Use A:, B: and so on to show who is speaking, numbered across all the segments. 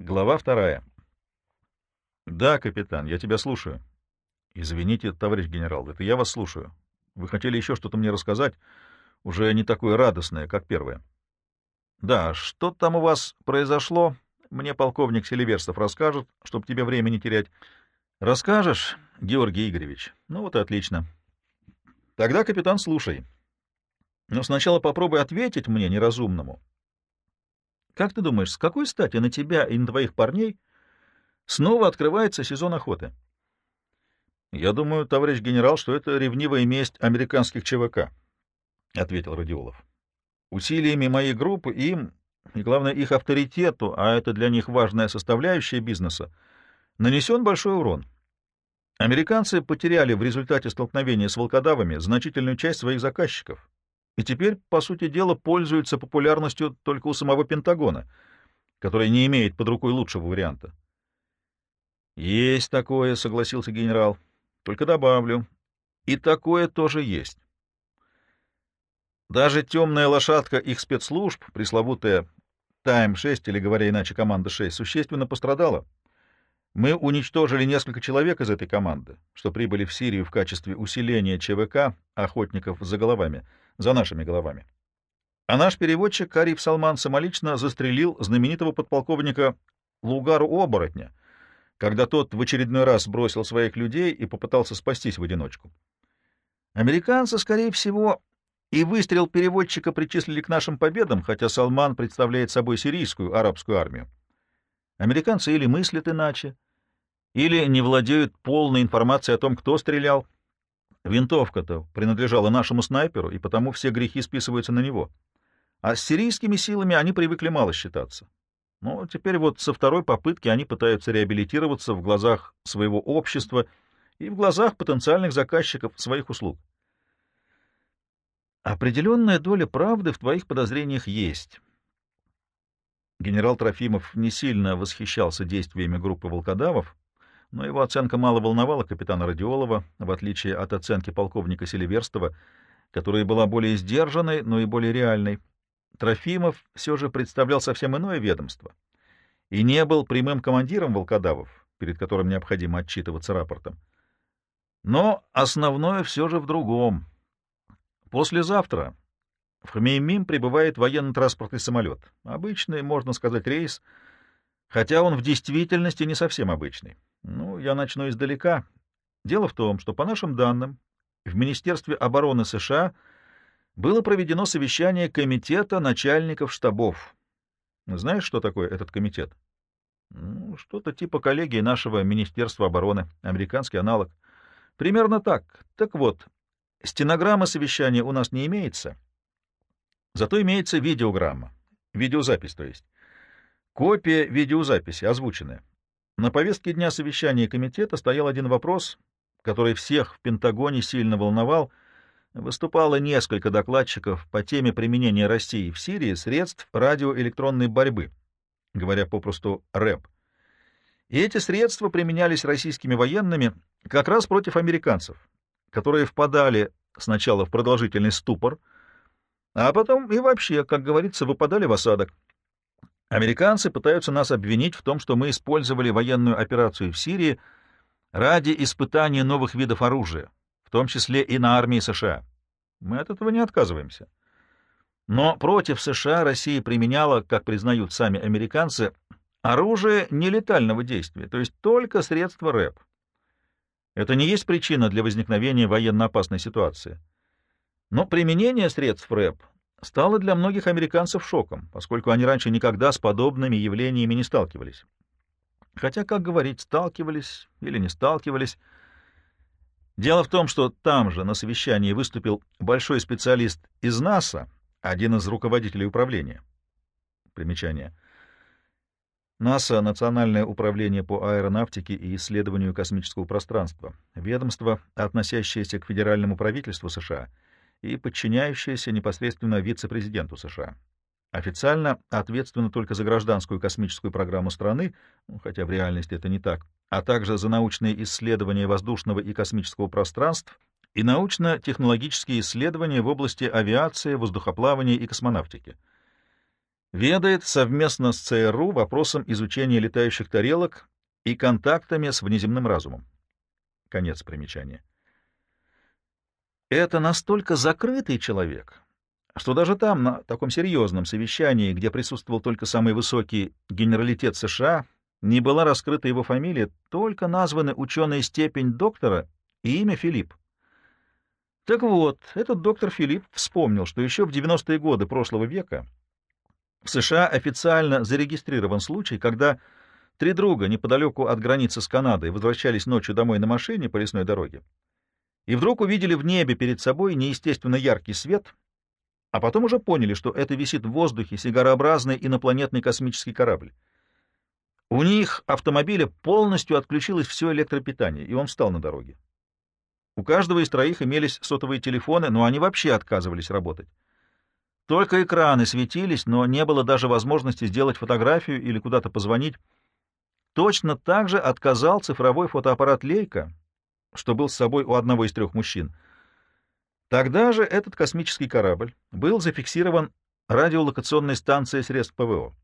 A: Глава вторая. Да, капитан, я тебя слушаю. Извините, товарищ генерал, это я вас слушаю. Вы хотели еще что-то мне рассказать, уже не такое радостное, как первое. Да, что там у вас произошло, мне полковник Селиверстов расскажет, чтобы тебе времени терять. Расскажешь, Георгий Игоревич? Ну вот и отлично. Тогда, капитан, слушай. Но сначала попробуй ответить мне, неразумному. Как ты думаешь, с какой стати на тебя и на твоих парней снова открывается сезон охоты? Я думаю, товарищ генерал, что это ревнивая месть американских ЧВК, — ответил Радиолов. Усилиями моей группы им, и, главное, их авторитету, а это для них важная составляющая бизнеса, нанесен большой урон. Американцы потеряли в результате столкновения с волкодавами значительную часть своих заказчиков, и теперь, по сути дела, пользуются популярностью только у самого Пентагона, который не имеет под рукой лучшего варианта. «Есть такое», — согласился генерал. «Только добавлю, и такое тоже есть. Даже темная лошадка их спецслужб, пресловутая Тайм-6, или, говоря иначе, команда 6, существенно пострадала. Мы уничтожили несколько человек из этой команды, что прибыли в Сирию в качестве усиления ЧВК, охотников за головами, за нашими головами. А наш переводчик Кариф Салман самолично застрелил знаменитого подполковника Лугару Оборотня, когда тот в очередной раз бросил своих людей и попытался спастись в одиночку. Американцы, скорее всего, и выстрел переводчика причислили к нашим победам, хотя Салман представляет собой сирийскую арабскую армию. Американцы или мыслят иначе, или не владеют полной информацией о том, кто стрелял. Винтовка-то принадлежала нашему снайперу, и потому все грехи списываются на него. А с сирийскими силами они привыкли мало считаться. Но теперь вот со второй попытки они пытаются реабилитироваться в глазах своего общества и в глазах потенциальных заказчиков своих услуг. Определенная доля правды в твоих подозрениях есть. Генерал Трофимов не сильно восхищался действиями группы волкодавов, но его оценка мало волновала капитана Радиолова, в отличие от оценки полковника Селиверстова, которая была более сдержанной, но и более реальной. Трофимов все же представлял совсем иное ведомство и не был прямым командиром волкодавов, перед которым необходимо отчитываться рапортом. Но основное все же в другом. Послезавтра в Хмеймим прибывает военно-транспортный самолет. Обычный, можно сказать, рейс, хотя он в действительности не совсем обычный. Ну, я начну издалека. Дело в том, что, по нашим данным, в Министерстве обороны США было проведено совещание Комитета начальников штабов. Знаешь, что такое этот комитет? Ну, что-то типа коллегии нашего Министерства обороны, американский аналог. Примерно так. Так вот, стенограмма совещания у нас не имеется, Зато имеется видеограмма, видеозапись, то есть. Копия видеозаписи, озвученная. На повестке дня совещания комитета стоял один вопрос, который всех в Пентагоне сильно волновал. Выступало несколько докладчиков по теме применения России в Сирии средств радиоэлектронной борьбы, говоря попросту РЭП. И эти средства применялись российскими военными как раз против американцев, которые впадали сначала в продолжительный ступор, а потом и вообще, как говорится, выпадали в осадок. Американцы пытаются нас обвинить в том, что мы использовали военную операцию в Сирии ради испытания новых видов оружия, в том числе и на армии США. Мы от этого не отказываемся. Но против США Россия применяла, как признают сами американцы, оружие нелетального действия, то есть только средства РЭП. Это не есть причина для возникновения военно опасной ситуации. Но применение средств РЭП стало для многих американцев шоком, поскольку они раньше никогда с подобными явлениями не сталкивались. Хотя, как говорить, сталкивались или не сталкивались. Дело в том, что там же на совещании выступил большой специалист из НАСА, один из руководителей управления. Примечание. НАСА — Национальное управление по аэронавтике и исследованию космического пространства, ведомство, относящееся к федеральному правительству США — и подчиняющаяся непосредственно вице-президенту США. Официально ответственна только за гражданскую космическую программу страны, ну, хотя в реальности это не так, а также за научные исследования воздушного и космического пространств и научно-технологические исследования в области авиации, воздухоплавания и космонавтики. ведает совместно с ЦРУ вопросом изучения летающих тарелок и контактами с внеземным разумом. Конец примечания. Это настолько закрытый человек, что даже там, на таком серьезном совещании, где присутствовал только самый высокий генералитет США, не была раскрыта его фамилия, только названы ученая степень доктора и имя Филипп. Так вот, этот доктор Филипп вспомнил, что еще в 90-е годы прошлого века в США официально зарегистрирован случай, когда три друга неподалеку от границы с Канадой возвращались ночью домой на машине по лесной дороге и вдруг увидели в небе перед собой неестественно яркий свет, а потом уже поняли, что это висит в воздухе сигарообразный инопланетный космический корабль. У них автомобиля полностью отключилось все электропитание, и он встал на дороге. У каждого из троих имелись сотовые телефоны, но они вообще отказывались работать. Только экраны светились, но не было даже возможности сделать фотографию или куда-то позвонить. Точно так же отказал цифровой фотоаппарат «Лейка», что был с собой у одного из трех мужчин. Тогда же этот космический корабль был зафиксирован радиолокационной станцией средств ПВО.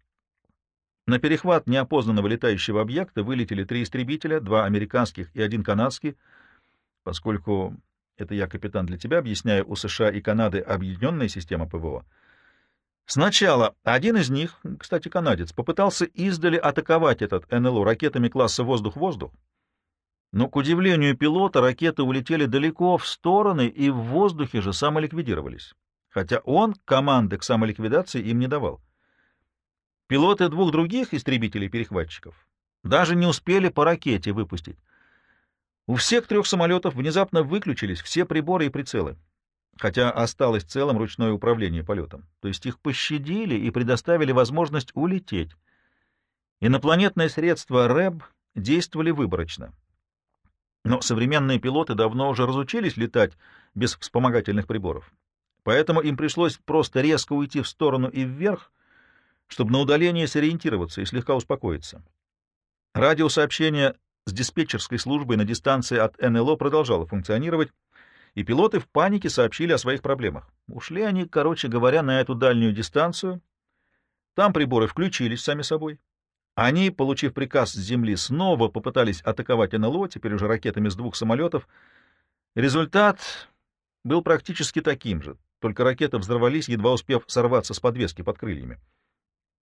A: На перехват неопознанного летающего объекта вылетели три истребителя, два американских и один канадский, поскольку это я, капитан, для тебя объясняю, у США и Канады объединенная система ПВО. Сначала один из них, кстати, канадец, попытался издали атаковать этот НЛО ракетами класса «воздух-воздух», но, к удивлению пилота, ракеты улетели далеко в стороны и в воздухе же самоликвидировались, хотя он команды к самоликвидации им не давал. Пилоты двух других истребителей-перехватчиков даже не успели по ракете выпустить. У всех трех самолетов внезапно выключились все приборы и прицелы, хотя осталось целым ручное управление полетом. То есть их пощадили и предоставили возможность улететь. Инопланетные средства РЭБ действовали выборочно. Но современные пилоты давно уже разучились летать без вспомогательных приборов. Поэтому им пришлось просто резко уйти в сторону и вверх, чтобы на удалении сориентироваться и слегка успокоиться. Радиосообщение с диспетчерской службой на дистанции от НЛО продолжало функционировать, и пилоты в панике сообщили о своих проблемах. Ушли они, короче говоря, на эту дальнюю дистанцию. Там приборы включились сами собой. Они, получив приказ с земли, снова попытались атаковать НЛО, теперь уже ракетами с двух самолетов. Результат был практически таким же, только ракеты взорвались, едва успев сорваться с подвески под крыльями.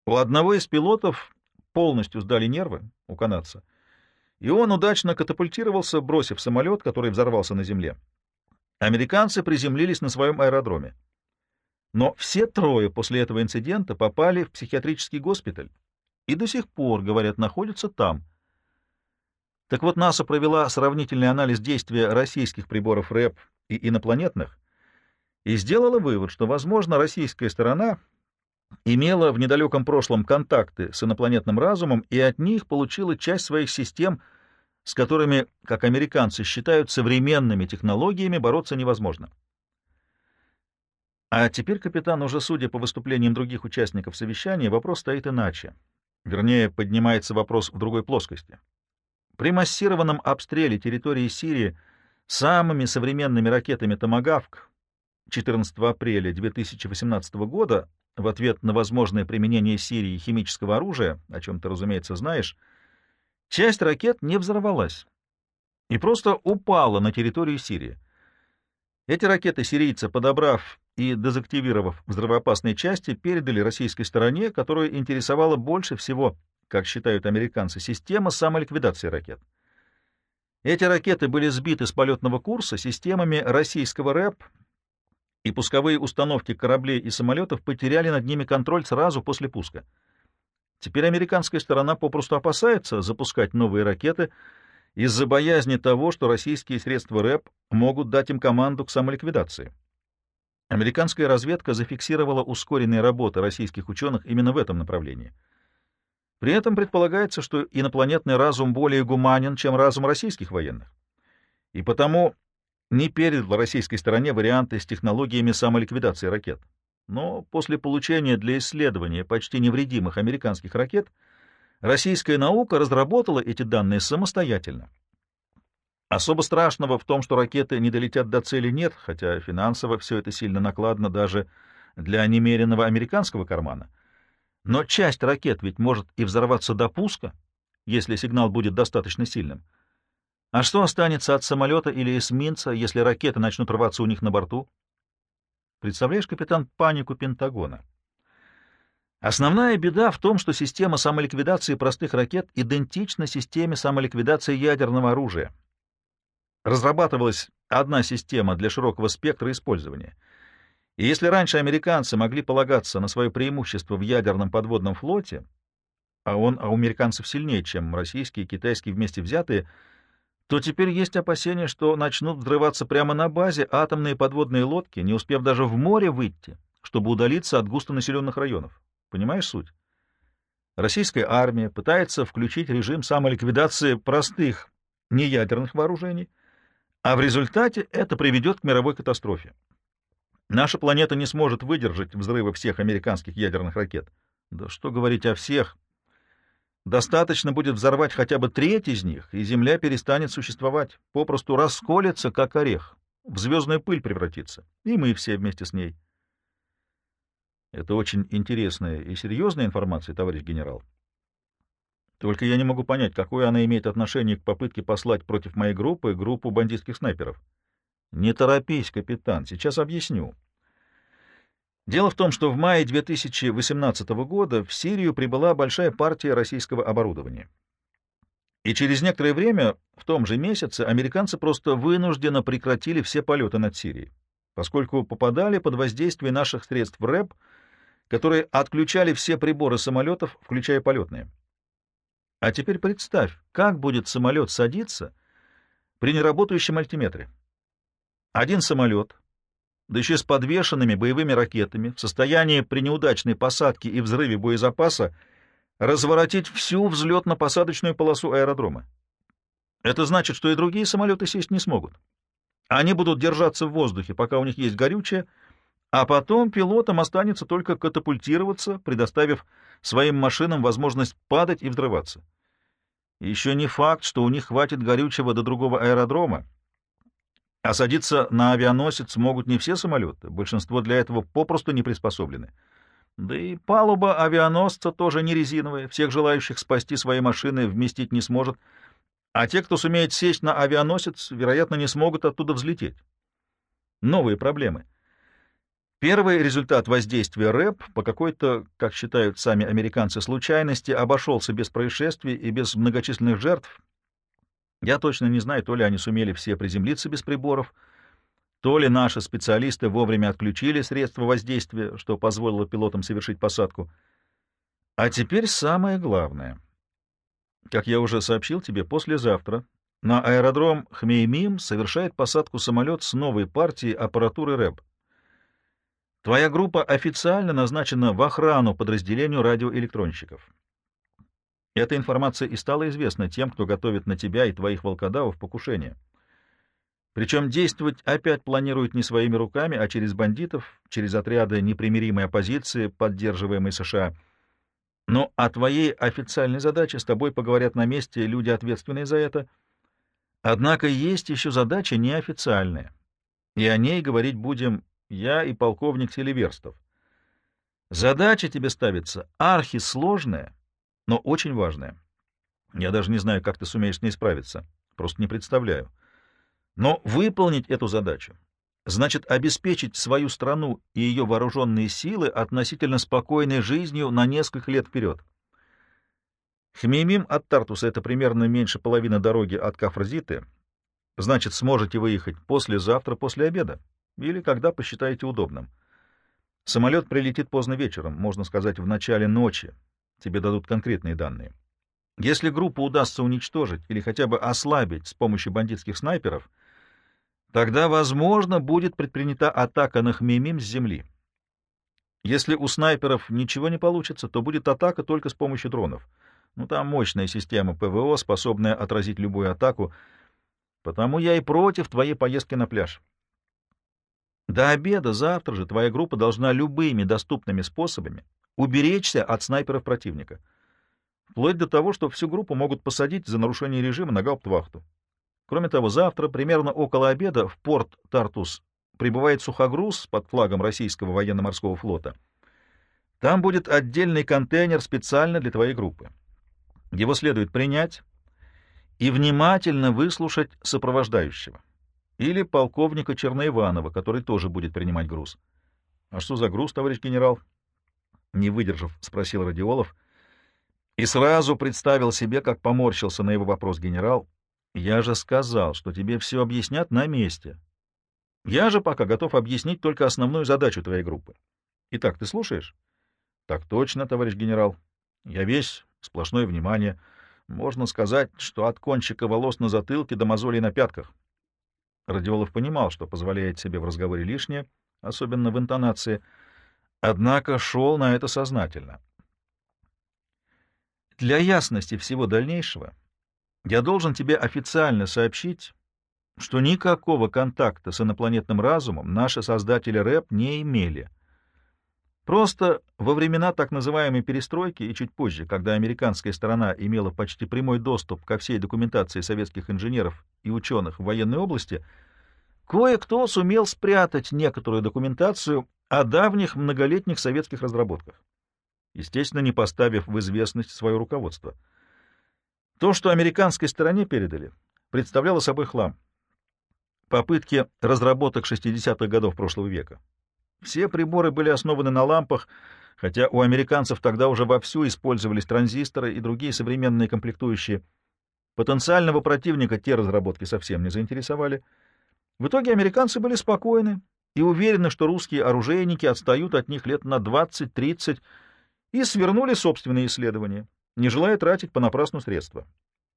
A: У одного из пилотов полностью сдали нервы, у канадца, и он удачно катапультировался, бросив самолет, который взорвался на земле. Американцы приземлились на своем аэродроме. Но все трое после этого инцидента попали в психиатрический госпиталь и до сих пор, говорят, находятся там. Так вот, НАСА провела сравнительный анализ действия российских приборов РЭП и инопланетных и сделала вывод, что, возможно, российская сторона имела в недалеком прошлом контакты с инопланетным разумом и от них получила часть своих систем, с которыми, как американцы считают, современными технологиями бороться невозможно. А теперь, капитан, уже судя по выступлениям других участников совещания, вопрос стоит иначе. Вернее, поднимается вопрос в другой плоскости. При массированном обстреле территории Сирии самыми современными ракетами «Томагавк» 14 апреля 2018 года в ответ на возможное применение Сирии химического оружия, о чем ты, разумеется, знаешь, часть ракет не взорвалась и просто упала на территорию Сирии. Эти ракеты сирийцы, подобрав и, дезактивировав взрывоопасные части, передали российской стороне, которую интересовала больше всего, как считают американцы, система самоликвидации ракет. Эти ракеты были сбиты с полетного курса системами российского РЭП, и пусковые установки кораблей и самолетов потеряли над ними контроль сразу после пуска. Теперь американская сторона попросту опасается запускать новые ракеты из-за боязни того, что российские средства РЭП могут дать им команду к самоликвидации. Американская разведка зафиксировала ускоренные работы российских ученых именно в этом направлении. При этом предполагается, что инопланетный разум более гуманен, чем разум российских военных. И потому не передал российской стороне варианты с технологиями самоликвидации ракет. Но после получения для исследования почти невредимых американских ракет российская наука разработала эти данные самостоятельно. Особо страшного в том, что ракеты не долетят до цели, нет, хотя финансово все это сильно накладно даже для немеренного американского кармана. Но часть ракет ведь может и взорваться до пуска, если сигнал будет достаточно сильным. А что останется от самолета или эсминца, если ракеты начнут рваться у них на борту? Представляешь, капитан, панику Пентагона? Основная беда в том, что система самоликвидации простых ракет идентична системе самоликвидации ядерного оружия. Разрабатывалась одна система для широкого спектра использования. И если раньше американцы могли полагаться на свое преимущество в ядерном подводном флоте, а он а у американцев сильнее, чем российские и китайские вместе взятые, то теперь есть опасения, что начнут взрываться прямо на базе атомные подводные лодки, не успев даже в море выйти, чтобы удалиться от густонаселенных районов. Понимаешь суть? Российская армия пытается включить режим самоликвидации простых неядерных вооружений, а в результате это приведет к мировой катастрофе. Наша планета не сможет выдержать взрывы всех американских ядерных ракет. Да что говорить о всех. Достаточно будет взорвать хотя бы треть из них, и Земля перестанет существовать, попросту расколется, как орех, в звездную пыль превратится, и мы все вместе с ней. Это очень интересная и серьезная информация, товарищ генерал. Только я не могу понять, какое она имеет отношение к попытке послать против моей группы группу бандитских снайперов. Не торопись, капитан, сейчас объясню. Дело в том, что в мае 2018 года в Сирию прибыла большая партия российского оборудования. И через некоторое время, в том же месяце, американцы просто вынужденно прекратили все полеты над Сирией, поскольку попадали под воздействие наших средств РЭП, которые отключали все приборы самолетов, включая полетные. А теперь представь, как будет самолет садиться при неработающем альтиметре. Один самолет, да еще с подвешенными боевыми ракетами, в состоянии при неудачной посадке и взрыве боезапаса разворотить всю взлетно-посадочную полосу аэродрома. Это значит, что и другие самолеты сесть не смогут. Они будут держаться в воздухе, пока у них есть горючее, а потом пилотам останется только катапультироваться, предоставив своим машинам возможность падать и взрываться. Еще не факт, что у них хватит горючего до другого аэродрома. А садиться на авианосец могут не все самолеты, большинство для этого попросту не приспособлены. Да и палуба авианосца тоже не резиновая, всех желающих спасти свои машины вместить не сможет, а те, кто сумеет сесть на авианосец, вероятно, не смогут оттуда взлететь. Новые проблемы. Первый результат воздействия РЭП по какой-то, как считают сами американцы, случайности обошелся без происшествий и без многочисленных жертв. Я точно не знаю, то ли они сумели все приземлиться без приборов, то ли наши специалисты вовремя отключили средства воздействия, что позволило пилотам совершить посадку. А теперь самое главное. Как я уже сообщил тебе, послезавтра на аэродром Хмеймим совершает посадку самолет с новой партией аппаратуры РЭБ. Твоя группа официально назначена в охрану подразделению радиоэлектронщиков. Эта информация и стала известна тем, кто готовит на тебя и твоих волкодавов покушение. Причем действовать опять планируют не своими руками, а через бандитов, через отряды непримиримой оппозиции, поддерживаемой США. Но о твоей официальной задаче с тобой поговорят на месте люди, ответственные за это. Однако есть еще задача неофициальная, и о ней говорить будем я и полковник Селиверстов. Задача тебе ставится архисложная, но очень важная. Я даже не знаю, как ты сумеешь с ней справиться. Просто не представляю. Но выполнить эту задачу значит обеспечить свою страну и ее вооруженные силы относительно спокойной жизнью на несколько лет вперед. Хмеймим от Тартуса — это примерно меньше половины дороги от Кафрзиты. Значит, сможете выехать послезавтра после обеда или когда посчитаете удобным. Самолет прилетит поздно вечером, можно сказать, в начале ночи. Тебе дадут конкретные данные. Если группу удастся уничтожить или хотя бы ослабить с помощью бандитских снайперов, тогда, возможно, будет предпринята атака на Хмеймим с земли. Если у снайперов ничего не получится, то будет атака только с помощью дронов. Ну, там мощная система ПВО, способная отразить любую атаку, потому я и против твоей поездки на пляж. До обеда завтра же твоя группа должна любыми доступными способами уберечься от снайперов противника. Вплоть до того, что всю группу могут посадить за нарушение режима на гауптвахту. Кроме того, завтра, примерно около обеда, в порт Тартус прибывает сухогруз под флагом российского военно-морского флота. Там будет отдельный контейнер специально для твоей группы. Его следует принять и внимательно выслушать сопровождающего или полковника Черноиванова, который тоже будет принимать груз. — А что за груз, товарищ генерал? — не выдержав, спросил Радиолов. И сразу представил себе, как поморщился на его вопрос генерал. — Я же сказал, что тебе все объяснят на месте. Я же пока готов объяснить только основную задачу твоей группы. Итак, ты слушаешь? — Так точно, товарищ генерал. Я весь сплошное внимание. Можно сказать, что от кончика волос на затылке до мозолей на пятках. Радиолов понимал, что позволяет себе в разговоре лишнее, особенно в интонации, однако шел на это сознательно. Для ясности всего дальнейшего я должен тебе официально сообщить, что никакого контакта с инопланетным разумом наши создатели рэп не имели. Просто во времена так называемой перестройки и чуть позже, когда американская сторона имела почти прямой доступ ко всей документации советских инженеров и ученых в военной области, кое-кто сумел спрятать некоторую документацию о давних многолетних советских разработках, естественно, не поставив в известность свое руководство. То, что американской стороне передали, представляло собой хлам. Попытки разработок 60-х годов прошлого века. Все приборы были основаны на лампах, хотя у американцев тогда уже вовсю использовались транзисторы и другие современные комплектующие. Потенциального противника те разработки совсем не заинтересовали. В итоге американцы были спокойны и уверены, что русские оружейники отстают от них лет на 20-30 и свернули собственные исследования, не желая тратить понапрасну средства.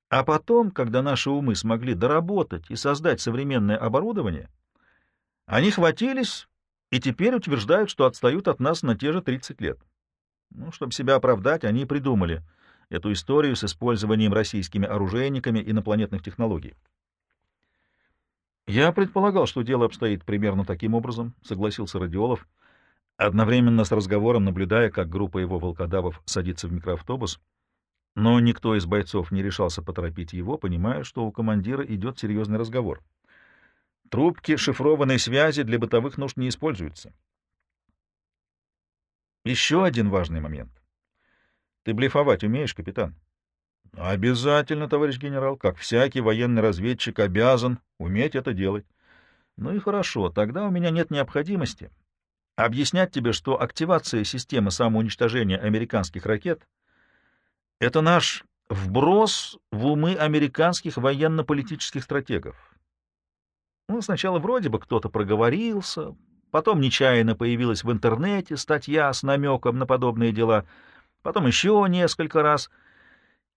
A: А потом, когда наши умы смогли доработать и создать современное оборудование, они хватились и теперь утверждают, что отстают от нас на те же 30 лет. Ну, чтобы себя оправдать, они придумали эту историю с использованием российскими оружейниками инопланетных технологий. «Я предполагал, что дело обстоит примерно таким образом», — согласился Радиолов, одновременно с разговором наблюдая, как группа его волкодавов садится в микроавтобус. Но никто из бойцов не решался поторопить его, понимая, что у командира идет серьезный разговор. Трубки шифрованной связи для бытовых нужд не используются. Еще один важный момент. Ты блефовать умеешь, капитан? Обязательно, товарищ генерал, как всякий военный разведчик обязан уметь это делать. Ну и хорошо, тогда у меня нет необходимости объяснять тебе, что активация системы самоуничтожения американских ракет — это наш вброс в умы американских военно-политических стратегов. Ну, сначала вроде бы кто-то проговорился, потом нечаянно появилась в интернете статья с намеком на подобные дела, потом еще несколько раз,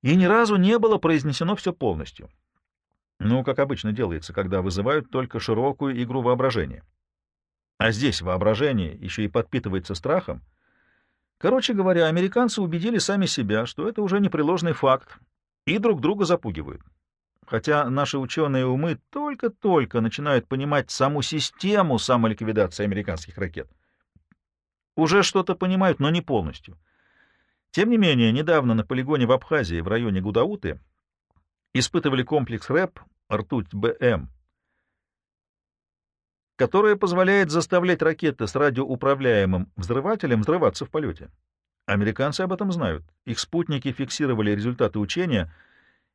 A: и ни разу не было произнесено все полностью. Ну, как обычно делается, когда вызывают только широкую игру воображения. А здесь воображение еще и подпитывается страхом. Короче говоря, американцы убедили сами себя, что это уже непреложный факт, и друг друга запугивают хотя наши ученые умы только-только начинают понимать саму систему самоликвидации американских ракет. Уже что-то понимают, но не полностью. Тем не менее, недавно на полигоне в Абхазии в районе Гудауты испытывали комплекс РЭП «Ртуть-БМ», которая позволяет заставлять ракеты с радиоуправляемым взрывателем взрываться в полете. Американцы об этом знают. Их спутники фиксировали результаты учения —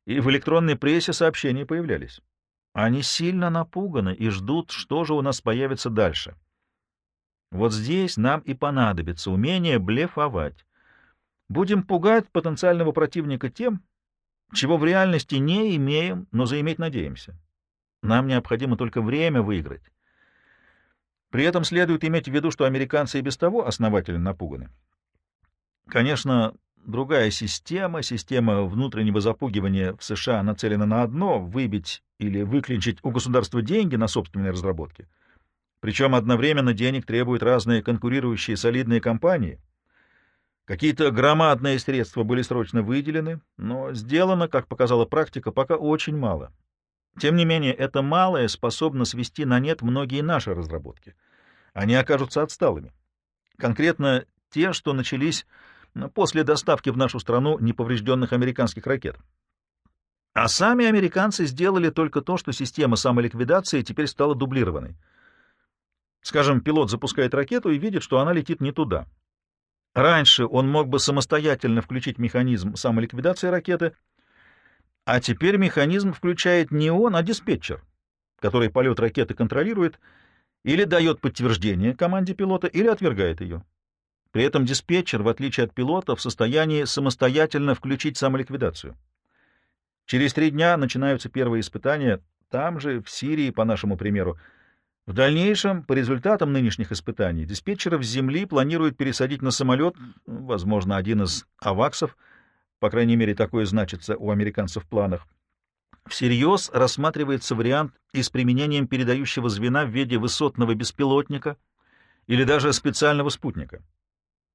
A: и в электронной прессе сообщения появлялись. Они сильно напуганы и ждут, что же у нас появится дальше. Вот здесь нам и понадобится умение блефовать. Будем пугать потенциального противника тем, чего в реальности не имеем, но заиметь надеемся. Нам необходимо только время выиграть. При этом следует иметь в виду, что американцы и без того основательно напуганы. Конечно, другая система, система внутреннего запугивания в США нацелена на одно — выбить или выклинчить у государства деньги на собственные разработки. Причем одновременно денег требуют разные конкурирующие солидные компании. Какие-то громадные средства были срочно выделены, но сделано, как показала практика, пока очень мало. Тем не менее, это малое способно свести на нет многие наши разработки. Они окажутся отсталыми. Конкретно те, что начались после доставки в нашу страну неповрежденных американских ракет. А сами американцы сделали только то, что система самоликвидации теперь стала дублированной. Скажем, пилот запускает ракету и видит, что она летит не туда. Раньше он мог бы самостоятельно включить механизм самоликвидации ракеты, а теперь механизм включает не он, а диспетчер, который полет ракеты контролирует или дает подтверждение команде пилота, или отвергает ее. При этом диспетчер, в отличие от пилота, в состоянии самостоятельно включить самоликвидацию. Через три дня начинаются первые испытания, там же, в Сирии, по нашему примеру, в дальнейшем, по результатам нынешних испытаний, диспетчеров с Земли планируют пересадить на самолет, возможно, один из аваксов, по крайней мере, такое значится у американцев в планах. Всерьез рассматривается вариант и с применением передающего звена в виде высотного беспилотника или даже специального спутника.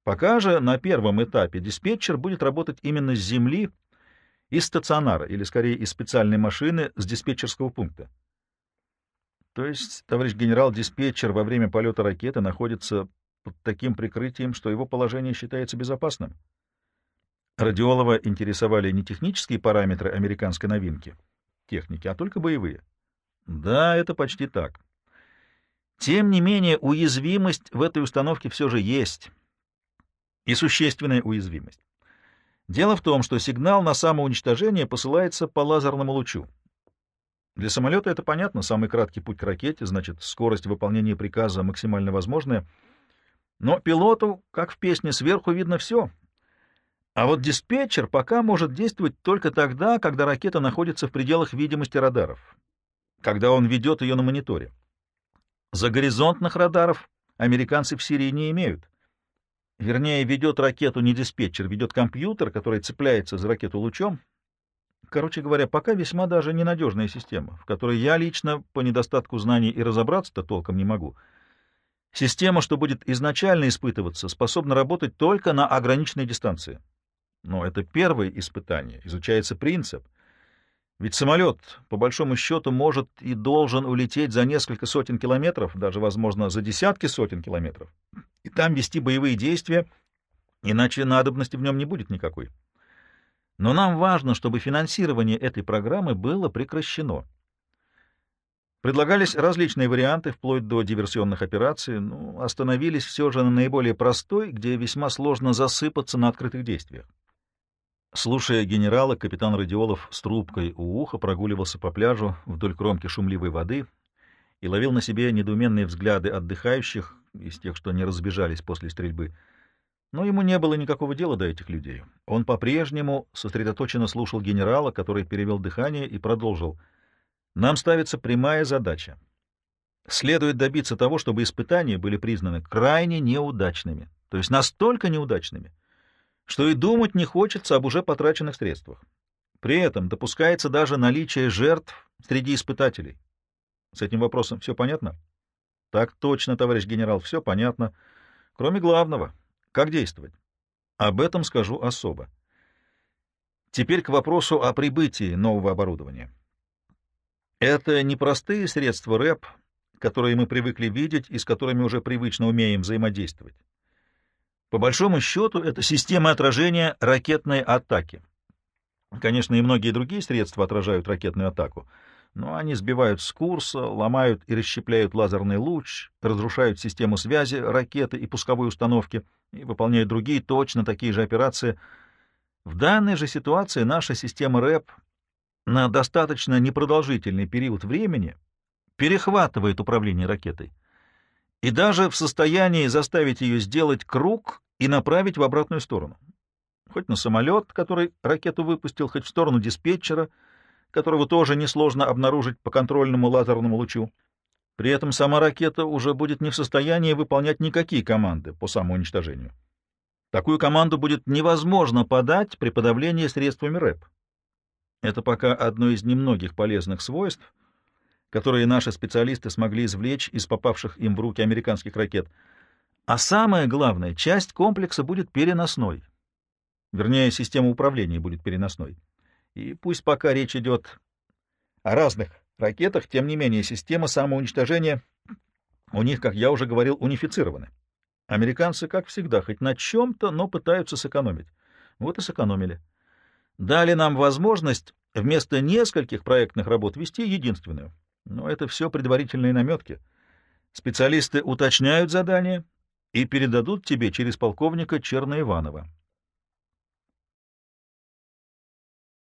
A: Пока же на первом этапе диспетчер будет работать именно с Земли, из стационара, или скорее из специальной машины с диспетчерского пункта. То есть, товарищ генерал-диспетчер во время полета ракеты находится под таким прикрытием, что его положение считается безопасным. Радиолова интересовали не технические параметры американской новинки, техники, а только боевые. Да, это почти так. Тем не менее, уязвимость в этой установке все же есть. И существенная уязвимость. Дело в том, что сигнал на самоуничтожение посылается по лазерному лучу. Для самолета это понятно, самый краткий путь к ракете, значит, скорость выполнения приказа максимально возможная. Но пилоту, как в песне, сверху видно все. А вот диспетчер пока может действовать только тогда, когда ракета находится в пределах видимости радаров, когда он ведет ее на мониторе. За горизонтных радаров американцы в Сирии не имеют. Вернее, ведет ракету не диспетчер, ведет компьютер, который цепляется за ракету лучом, Короче говоря, пока весьма даже ненадежная система, в которой я лично по недостатку знаний и разобраться-то толком не могу. Система, что будет изначально испытываться, способна работать только на ограниченной дистанции. Но это первое испытание, изучается принцип. Ведь самолет, по большому счету, может и должен улететь за несколько сотен километров, даже, возможно, за десятки сотен километров, и там вести боевые действия, иначе надобности в нем не будет никакой. Но нам важно, чтобы финансирование этой программы было прекращено. Предлагались различные варианты, вплоть до диверсионных операций, но остановились все же на наиболее простой, где весьма сложно засыпаться на открытых действиях. Слушая генерала, капитан Радиолов с трубкой у уха прогуливался по пляжу вдоль кромки шумливой воды и ловил на себе недоуменные взгляды отдыхающих, из тех, что не разбежались после стрельбы — но ему не было никакого дела до этих людей. Он по-прежнему сосредоточенно слушал генерала, который перевел дыхание и продолжил. «Нам ставится прямая задача. Следует добиться того, чтобы испытания были признаны крайне неудачными, то есть настолько неудачными, что и думать не хочется об уже потраченных средствах. При этом допускается даже наличие жертв среди испытателей. С этим вопросом все понятно? Так точно, товарищ генерал, все понятно, кроме главного — как действовать? Об этом скажу особо. Теперь к вопросу о прибытии нового оборудования. Это не простые средства РЭП, которые мы привыкли видеть и с которыми уже привычно умеем взаимодействовать. По большому счету, это система отражения ракетной атаки. Конечно, и многие другие средства отражают ракетную атаку — но они сбивают с курса, ломают и расщепляют лазерный луч, разрушают систему связи, ракеты и пусковые установки и выполняют другие точно такие же операции. В данной же ситуации наша система РЭП на достаточно непродолжительный период времени перехватывает управление ракетой и даже в состоянии заставить ее сделать круг и направить в обратную сторону. Хоть на самолет, который ракету выпустил, хоть в сторону диспетчера — которого тоже несложно обнаружить по контрольному лазерному лучу. При этом сама ракета уже будет не в состоянии выполнять никакие команды по самоуничтожению. Такую команду будет невозможно подать при подавлении средствами РЭП. Это пока одно из немногих полезных свойств, которые наши специалисты смогли извлечь из попавших им в руки американских ракет. А самое главное, часть комплекса будет переносной. Вернее, система управления будет переносной. И пусть пока речь идет о разных ракетах, тем не менее система самоуничтожения у них, как я уже говорил, унифицированы. Американцы, как всегда, хоть на чем-то, но пытаются сэкономить. Вот и сэкономили. Дали нам возможность вместо нескольких проектных работ вести единственную. Но это все предварительные наметки. Специалисты уточняют задания, и передадут тебе через полковника Черноиванова.